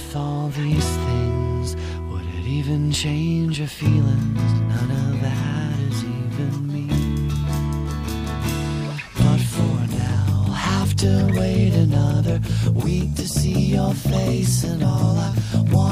with all these things? Would it even change your feelings? None of that is even me. But for now, I'll have to wait another week to see your face, and all I want.